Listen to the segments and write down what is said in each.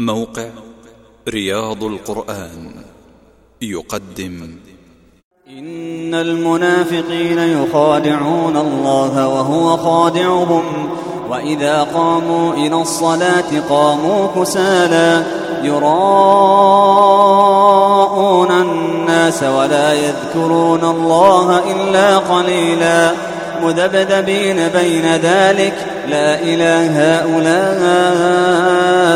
موقع رياض القرآن يقدم. إن المنافقين يخادعون الله وهو خادعهم وإذا قاموا إلى الصلاة قاموا كسالى يراءون الناس ولا يذكرون الله إلا قليلا. مذبذبين بين ذلك. لا إله هؤلاء.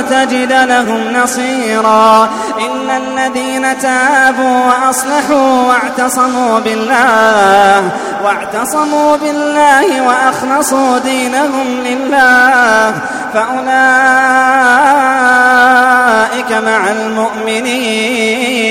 تجد لهم نصيرا. إلا الذين تابوا وأصلحوا واعتصموا بالله واعتصموا بالله وأخلصوا دينهم لله فأولئك مع المؤمنين.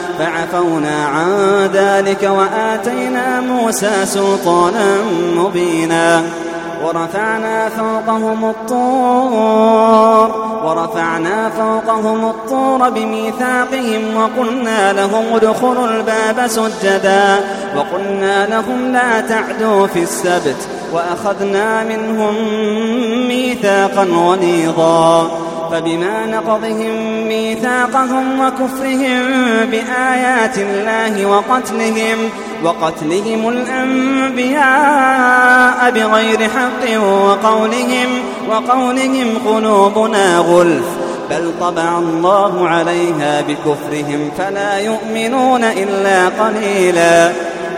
فعفونا عن ذلك وآتينا موسى سلطانا مبينا. ورفعنا فوقهم الطور ورفعنا فوقهم الطور بميثاقهم وقلنا لهم ادخلوا الباب سجدا. وقلنا لهم لا تعدوا في السبت وأخذنا منهم ميثاقا غليظا. فبما نقضهم ميثاقهم وكفرهم بآيات الله وقتلهم وقتلهم الأنبياء بغير حق وقولهم وقولهم قلوبنا غلف بل طبع الله عليها بكفرهم فلا يؤمنون إلا قليلا